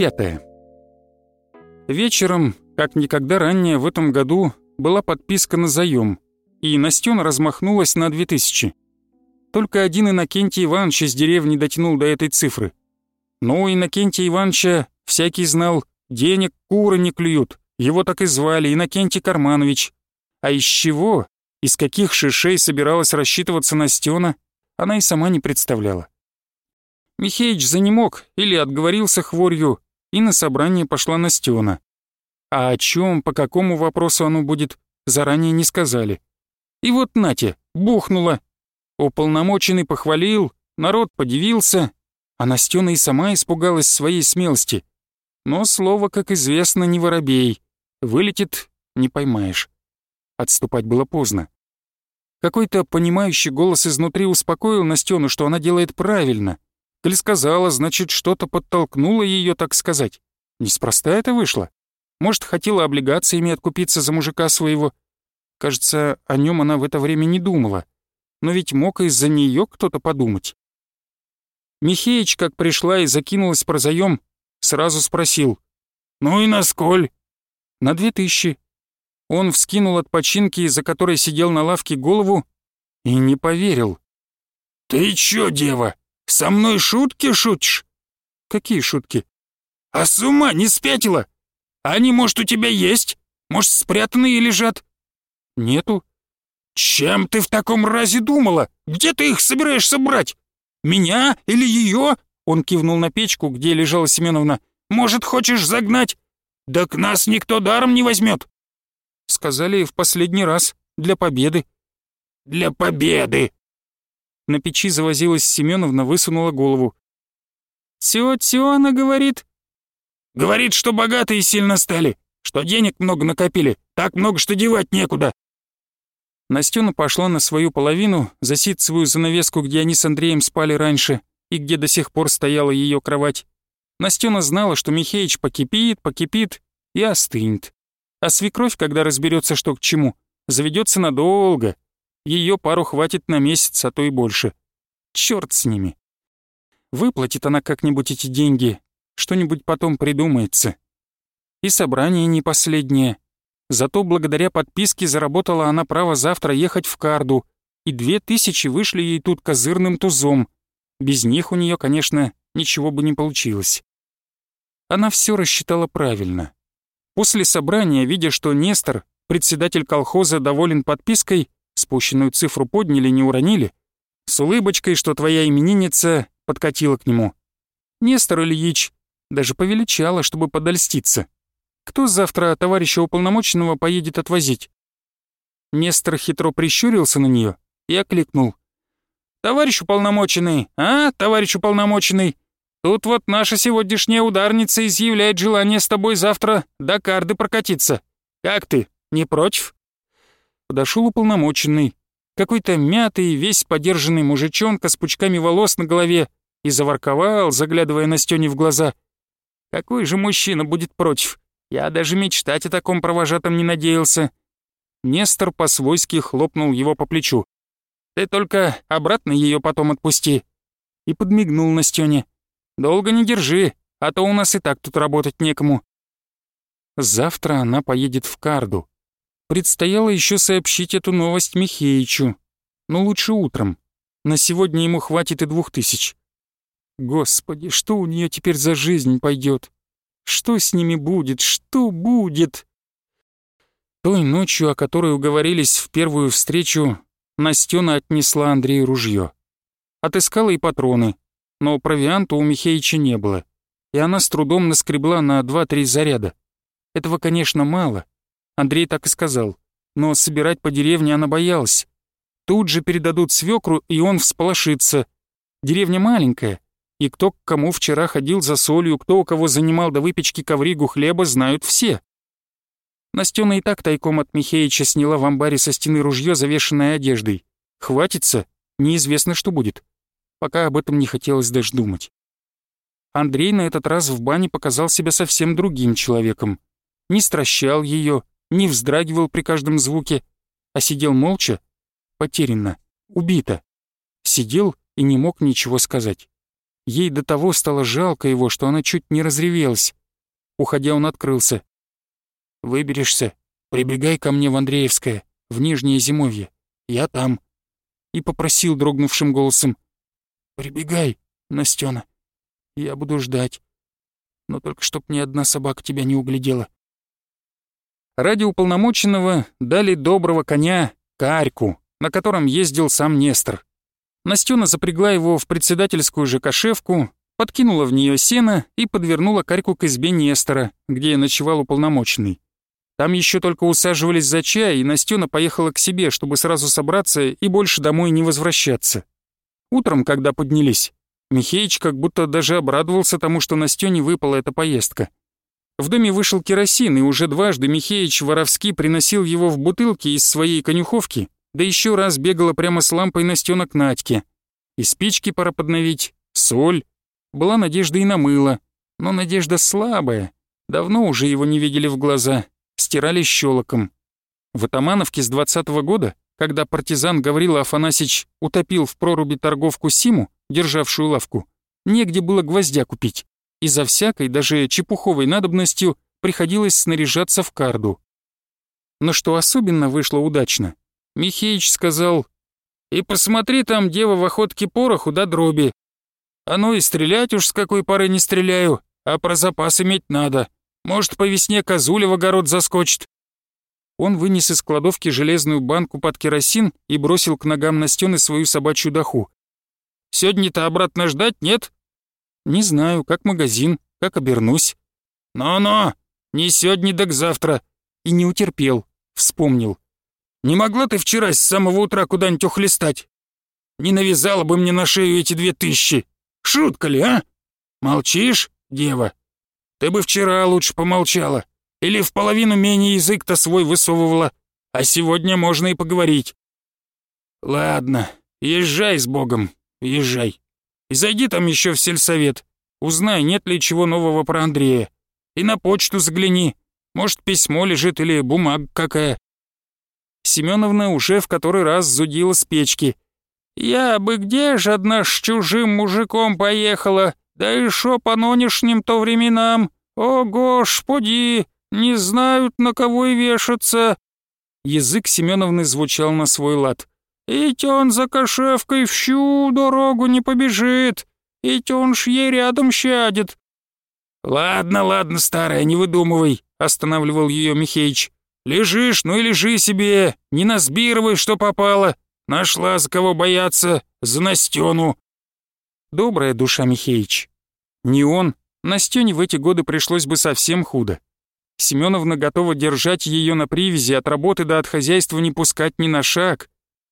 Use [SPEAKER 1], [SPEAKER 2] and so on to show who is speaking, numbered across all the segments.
[SPEAKER 1] Пятое. Вечером, как никогда ранее в этом году, была подписка на заём, и Настена размахнулась на 2000. Только один Иннокентий Иванович из деревни дотянул до этой цифры. Но у Иннокентия Ивановича всякий знал, денег куры не клюют, его так и звали Иннокентий Карманович. А из чего, из каких шишей собиралась рассчитываться Настена, она и сама не представляла. Михеич занемог или отговорился хворью, и на собрание пошла Настена. А о чем, по какому вопросу оно будет, заранее не сказали. И вот Натя бухнула, Уполномоченный похвалил, народ подивился, а Настена и сама испугалась своей смелости. Но слово, как известно, не воробей. Вылетит — не поймаешь. Отступать было поздно. Какой-то понимающий голос изнутри успокоил Настену, что она делает правильно — Коль сказала, значит, что-то подтолкнуло ее, так сказать. Неспроста это вышло. Может, хотела облигациями откупиться за мужика своего. Кажется, о нем она в это время не думала. Но ведь мог из-за нее кто-то подумать. Михеич, как пришла и закинулась про заем, сразу спросил. «Ну и на сколь?» «На две тысячи». Он вскинул от починки, за которой сидел на лавке, голову и не поверил. «Ты чё, дева?» Со мной шутки шутишь?» «Какие шутки?» «А с ума не спятила? Они, может, у тебя есть? Может, спрятанные лежат?» «Нету». «Чем ты в таком разе думала? Где ты их собираешься брать? Меня или ее?» Он кивнул на печку, где лежала Семеновна. «Может, хочешь загнать? Да к нас никто даром не возьмет. Сказали в последний раз, для победы. «Для победы!» На печи завозилась Семеновна, высунула голову. «Тетёна, — говорит. Говорит, что богатые сильно стали, что денег много накопили, так много, что девать некуда. Настена пошла на свою половину, за свою занавеску, где они с Андреем спали раньше, и где до сих пор стояла ее кровать. Настена знала, что Михеич покипит, покипит и остынет. А свекровь, когда разберется, что к чему, заведется надолго, ее пару хватит на месяц, а то и больше. Черт с ними. Выплатит она как-нибудь эти деньги, что-нибудь потом придумается. И собрание не последнее. Зато благодаря подписке заработала она право завтра ехать в Карду, и две тысячи вышли ей тут козырным тузом. Без них у нее, конечно, ничего бы не получилось. Она все рассчитала правильно. После собрания, видя, что Нестор, председатель колхоза, доволен подпиской, Спущенную цифру подняли, не уронили. С улыбочкой, что твоя именинница подкатила к нему. Нестор Ильич даже повеличала, чтобы подольститься. Кто завтра товарища уполномоченного поедет отвозить? Нестор хитро прищурился на нее и окликнул. «Товарищ уполномоченный, а, товарищ уполномоченный, тут вот наша сегодняшняя ударница изъявляет желание с тобой завтра до карды прокатиться. Как ты, не против?» подошел уполномоченный, какой-то мятый, весь подержанный мужичонка с пучками волос на голове, и заворковал, заглядывая на Стёне в глаза. «Какой же мужчина будет против? Я даже мечтать о таком провожатом не надеялся». Нестор по-свойски хлопнул его по плечу. «Ты только обратно ее потом отпусти». И подмигнул на Стёне. «Долго не держи, а то у нас и так тут работать некому». Завтра она поедет в Карду. Предстояло еще сообщить эту новость Михеичу. Но лучше утром. На сегодня ему хватит и двух тысяч. Господи, что у нее теперь за жизнь пойдет? Что с ними будет? Что будет? Той ночью, о которой уговорились в первую встречу, Настена отнесла Андрею ружье. Отыскала и патроны, но провианта у Михеича не было, и она с трудом наскребла на 2-3 заряда. Этого, конечно, мало, Андрей так и сказал. Но собирать по деревне она боялась. Тут же передадут свекру, и он всполошится. Деревня маленькая, и кто к кому вчера ходил за солью, кто у кого занимал до выпечки ковригу хлеба, знают все. Настена и так тайком от Михеича сняла в амбаре со стены ружье, завешенное одеждой. Хватится, неизвестно, что будет. Пока об этом не хотелось даже думать. Андрей на этот раз в бане показал себя совсем другим человеком. Не стращал ее, не вздрагивал при каждом звуке, а сидел молча, потерянно, убито. Сидел и не мог ничего сказать. Ей до того стало жалко его, что она чуть не разревелась. Уходя, он открылся. «Выберешься, прибегай ко мне в Андреевское, в Нижнее Зимовье. Я там». И попросил дрогнувшим голосом. «Прибегай, Настена. Я буду ждать. Но только чтоб ни одна собака тебя не углядела ради уполномоченного дали доброго коня Карьку, на котором ездил сам Нестор. Настена запрягла его в председательскую же кошевку, подкинула в нее сено и подвернула Карьку к избе Нестора, где ночевал уполномоченный. Там еще только усаживались за чай, и Настена поехала к себе, чтобы сразу собраться и больше домой не возвращаться. Утром, когда поднялись, Михеич как будто даже обрадовался тому, что Настене выпала эта поездка — в доме вышел керосин, и уже дважды Михеич Воровский приносил его в бутылке из своей конюховки, да еще раз бегала прямо с лампой на к Надьке. И спички пора подновить, соль. Была надежда и на мыло, но надежда слабая. Давно уже его не видели в глаза, стирали щелоком. В Атамановке с двадцатого года, когда партизан Гаврила Афанасьич утопил в проруби торговку Симу, державшую лавку, негде было гвоздя купить и за всякой, даже чепуховой надобностью приходилось снаряжаться в карду. Но что особенно вышло удачно, Михеич сказал «И посмотри там, дева в охотке пороху да дроби. А ну и стрелять уж с какой поры не стреляю, а про запас иметь надо. Может, по весне козуля в огород заскочит». Он вынес из кладовки железную банку под керосин и бросил к ногам на Настены свою собачью доху. «Сегодня-то обратно ждать, нет?» Не знаю, как магазин, как обернусь. Но-но, не сегодня, так завтра. И не утерпел, вспомнил. Не могла ты вчера с самого утра куда-нибудь ухлестать? Не навязала бы мне на шею эти две тысячи. Шутка ли, а? Молчишь, дева? Ты бы вчера лучше помолчала. Или в половину менее язык-то свой высовывала. А сегодня можно и поговорить. Ладно, езжай с Богом, езжай. И зайди там еще в сельсовет. Узнай, нет ли чего нового про Андрея. И на почту загляни. Может, письмо лежит или бумага какая. Семеновна уже в который раз зудила с печки. «Я бы где ж одна с чужим мужиком поехала? Да и шо по нонешним-то временам? О, господи, не знают, на кого и вешаться!» Язык Семеновны звучал на свой лад. Ведь он за кошевкой всю дорогу не побежит, ведь он ж ей рядом щадит. «Ладно, ладно, старая, не выдумывай», — останавливал ее Михеич. «Лежишь, ну и лежи себе, не насбировай, что попало. Нашла, за кого бояться, за Настену». Добрая душа Михеич. Не он, Настене в эти годы пришлось бы совсем худо. Семеновна готова держать ее на привязи, от работы до от хозяйства не пускать ни на шаг.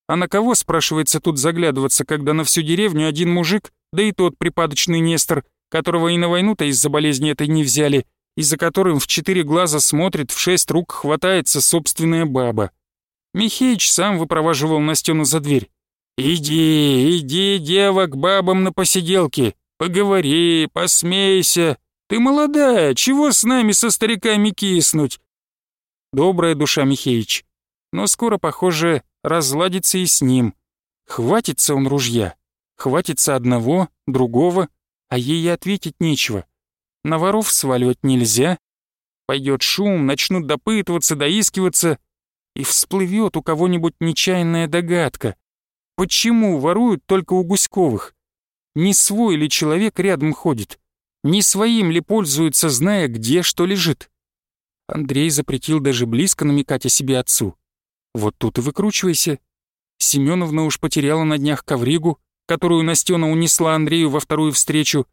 [SPEAKER 1] А на кого, спрашивается, тут заглядываться, когда на всю деревню один мужик, да и тот припадочный Нестор, которого и на войну-то из-за болезни этой не взяли, и за которым в четыре глаза смотрит, в шесть рук хватается собственная баба. Михеич сам выпроваживал Настену за дверь. «Иди, иди, дева, к бабам на посиделке. Поговори, посмейся. Ты молодая, чего с нами со стариками киснуть?» Добрая душа Михеич. Но скоро, похоже, разладится и с ним. Хватится он ружья, хватится одного, другого, а ей ответить нечего. На воров сваливать нельзя. Пойдет шум, начнут допытываться, доискиваться, и всплывет у кого-нибудь нечаянная догадка. Почему воруют только у Гуськовых? Не свой ли человек рядом ходит? Не своим ли пользуется, зная, где что лежит? Андрей запретил даже близко намекать о себе отцу. Вот тут и выкручивайся. Семеновна уж потеряла на днях ковригу, которую Настена унесла Андрею во вторую встречу.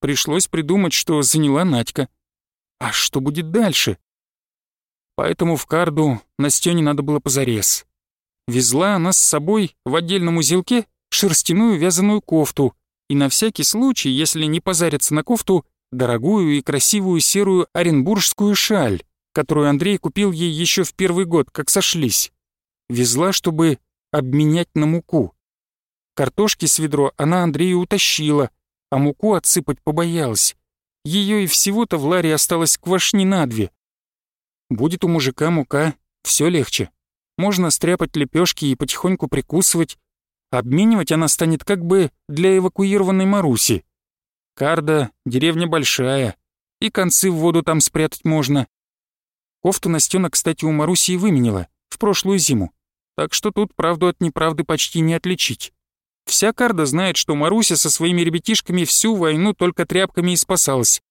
[SPEAKER 1] Пришлось придумать, что заняла Надька. А что будет дальше? Поэтому в карду Настене надо было позарез. Везла она с собой в отдельном узелке шерстяную вязаную кофту и на всякий случай, если не позарится на кофту, дорогую и красивую серую оренбургскую шаль, которую Андрей купил ей еще в первый год, как сошлись. Везла, чтобы обменять на муку. Картошки с ведро она Андрею утащила, а муку отсыпать побоялась. Ее и всего-то в ларе осталось квашни на две. Будет у мужика мука, все легче. Можно стряпать лепешки и потихоньку прикусывать. Обменивать она станет как бы для эвакуированной Маруси. Карда — деревня большая, и концы в воду там спрятать можно. Кофту Настена, кстати, у Маруси и выменила, в прошлую зиму. Так что тут правду от неправды почти не отличить. Вся карда знает, что Маруся со своими ребятишками всю войну только тряпками и спасалась.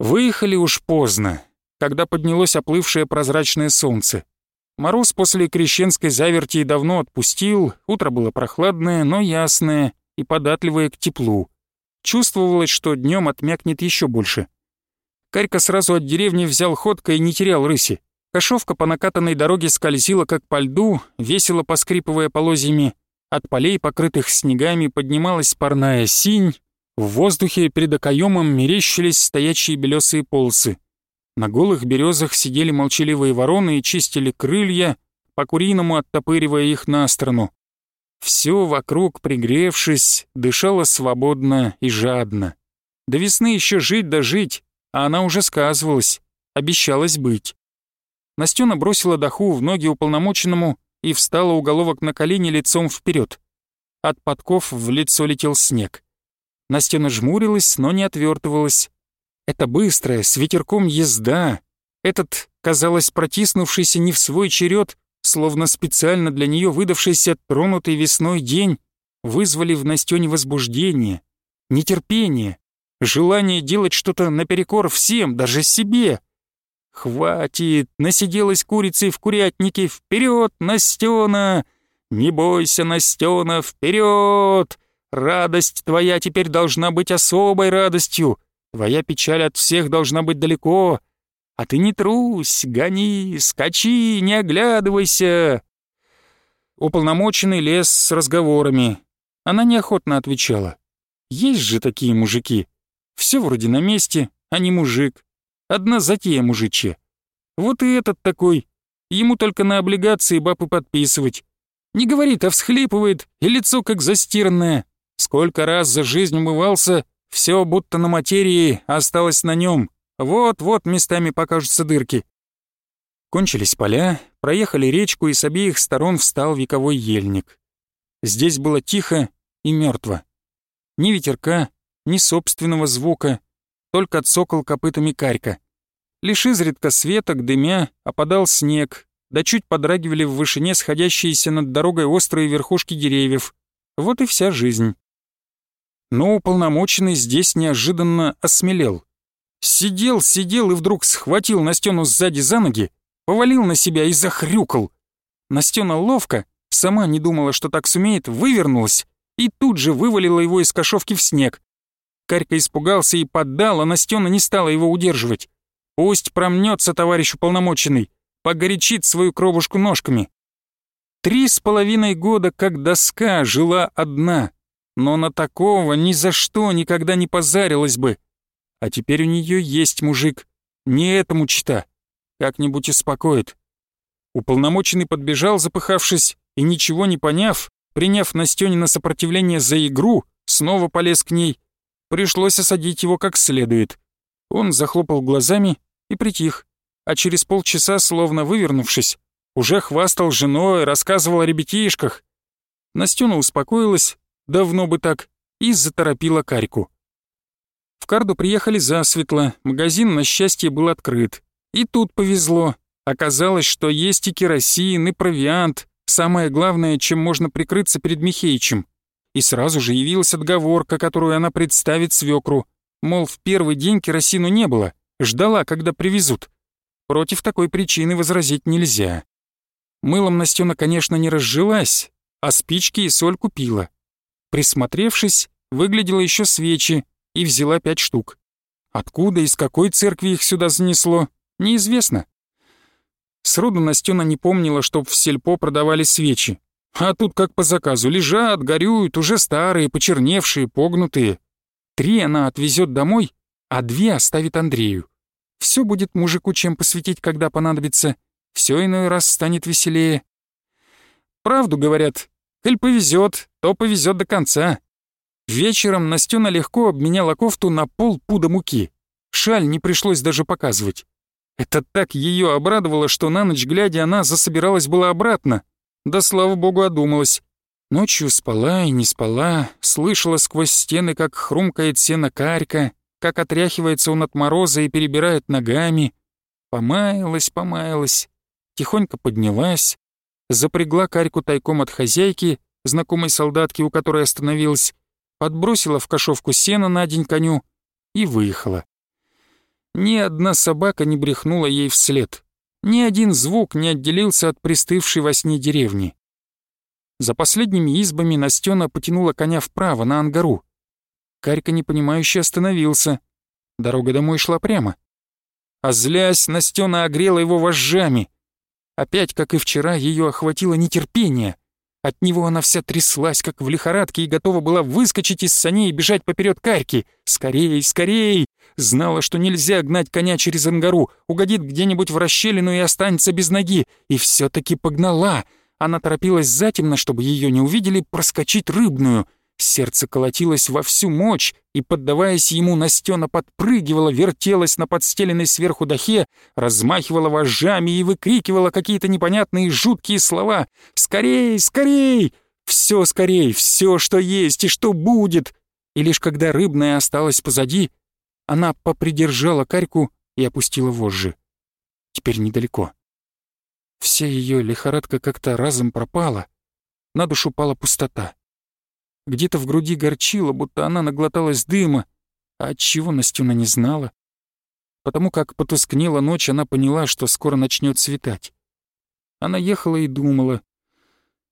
[SPEAKER 1] Выехали уж поздно, когда поднялось оплывшее прозрачное солнце. Мороз после крещенской заверти давно отпустил, утро было прохладное, но ясное и податливое к теплу. Чувствовалось, что днем отмякнет еще больше. Карька сразу от деревни взял ходка и не терял рыси. Кашовка по накатанной дороге скользила, как по льду, весело поскрипывая полозьями. От полей, покрытых снегами, поднималась парная синь. В воздухе перед окоемом мерещились стоячие белесые полосы. На голых березах сидели молчаливые вороны и чистили крылья, по-куриному оттопыривая их на сторону. Все вокруг, пригревшись, дышало свободно и жадно. До весны еще жить да жить, а она уже сказывалась, обещалась быть. Настена бросила доху в ноги уполномоченному и встала уголовок на колени лицом вперед. От подков в лицо летел снег. Настена жмурилась, но не отвертывалась. Это быстрая, с ветерком езда. Этот, казалось, протиснувшийся не в свой черед, словно специально для нее выдавшийся тронутый весной день, вызвали в Настене возбуждение, нетерпение, желание делать что-то наперекор всем, даже себе. Хватит, насиделась курицей в курятнике, вперед, Настена! Не бойся, Настена, вперед! Радость твоя теперь должна быть особой радостью, твоя печаль от всех должна быть далеко. А ты не трусь, гони, скачи, не оглядывайся!» Уполномоченный лез с разговорами. Она неохотно отвечала. «Есть же такие мужики. Все вроде на месте, а не мужик. Одна затея мужичья. Вот и этот такой. Ему только на облигации бабы подписывать. Не говорит, а всхлипывает, и лицо как застиранное. Сколько раз за жизнь умывался, все будто на материи осталось на нем. Вот-вот местами покажутся дырки. Кончились поля, проехали речку, и с обеих сторон встал вековой ельник. Здесь было тихо и мертво. Ни ветерка, ни собственного звука, только цокал копытами карька. Лишь изредка светок, дымя, опадал снег, да чуть подрагивали в вышине сходящиеся над дорогой острые верхушки деревьев. Вот и вся жизнь. Но уполномоченный здесь неожиданно осмелел. Сидел, сидел и вдруг схватил Настену сзади за ноги, повалил на себя и захрюкал. Настена ловко, сама не думала, что так сумеет, вывернулась и тут же вывалила его из кошовки в снег, Карька испугался и поддал, а Настена не стала его удерживать. «Пусть промнется, товарищ уполномоченный, погорячит свою кровушку ножками». Три с половиной года, как доска, жила одна, но на такого ни за что никогда не позарилась бы. А теперь у нее есть мужик, не этому чита, как-нибудь успокоит. Уполномоченный подбежал, запыхавшись, и ничего не поняв, приняв Настёнина сопротивление за игру, снова полез к ней, Пришлось осадить его как следует. Он захлопал глазами и притих, а через полчаса, словно вывернувшись, уже хвастал женой, рассказывал о ребятишках. Настюна успокоилась, давно бы так, и заторопила карьку. В Карду приехали засветло, магазин, на счастье, был открыт. И тут повезло. Оказалось, что есть и керосин, и провиант. Самое главное, чем можно прикрыться перед Михеичем и сразу же явилась отговорка, которую она представит свекру, мол, в первый день керосину не было, ждала, когда привезут. Против такой причины возразить нельзя. Мылом Настена, конечно, не разжилась, а спички и соль купила. Присмотревшись, выглядела еще свечи и взяла пять штук. Откуда и с какой церкви их сюда занесло, неизвестно. Сроду Настена не помнила, чтоб в сельпо продавали свечи, а тут как по заказу, лежат, горюют, уже старые, почерневшие, погнутые. Три она отвезет домой, а две оставит Андрею. Все будет мужику чем посвятить, когда понадобится. Все иной раз станет веселее. Правду говорят, коль повезет, то повезет до конца. Вечером Настена легко обменяла кофту на полпуда муки. Шаль не пришлось даже показывать. Это так ее обрадовало, что на ночь глядя она засобиралась была обратно, да, слава богу, одумалась. Ночью спала и не спала, слышала сквозь стены, как хрумкает сено карька, как отряхивается он от мороза и перебирает ногами. Помаялась, помаялась, тихонько поднялась, запрягла карьку тайком от хозяйки, знакомой солдатки, у которой остановилась, подбросила в кошовку сена на день коню и выехала. Ни одна собака не брехнула ей вслед ни один звук не отделился от пристывшей во сне деревни. За последними избами Настена потянула коня вправо, на ангару. Карька непонимающе остановился. Дорога домой шла прямо. А злясь, Настена огрела его вожжами. Опять, как и вчера, ее охватило нетерпение. От него она вся тряслась, как в лихорадке, и готова была выскочить из саней и бежать поперед Карьки. «Скорей, скорей!» Знала, что нельзя гнать коня через ангару, угодит где-нибудь в расщелину и останется без ноги. И все таки погнала. Она торопилась затемно, чтобы ее не увидели, проскочить рыбную. Сердце колотилось во всю мощь, и, поддаваясь ему, Настена подпрыгивала, вертелась на подстеленной сверху дахе, размахивала вожжами и выкрикивала какие-то непонятные жуткие слова. «Скорей! Скорей! Все скорей! Все, что есть и что будет!» И лишь когда рыбная осталась позади, она попридержала карьку и опустила вожжи. Теперь недалеко. Вся ее лихорадка как-то разом пропала. На душу пала пустота. Где-то в груди горчило, будто она наглоталась дыма, а отчего Настюна не знала. Потому как потускнела ночь, она поняла, что скоро начнет светать. Она ехала и думала.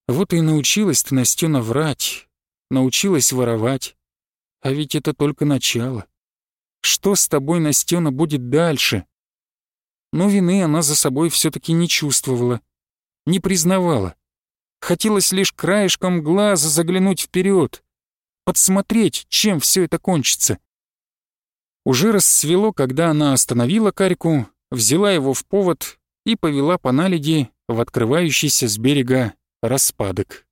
[SPEAKER 1] Вот и научилась ты, Настюна, врать, научилась воровать. А ведь это только начало. Что с тобой, Настена, будет дальше? Но вины она за собой все таки не чувствовала, не признавала. Хотелось лишь краешком глаза заглянуть вперед, подсмотреть, чем все это кончится. Уже рассвело, когда она остановила карику, взяла его в повод и повела по наледи в открывающийся с берега распадок.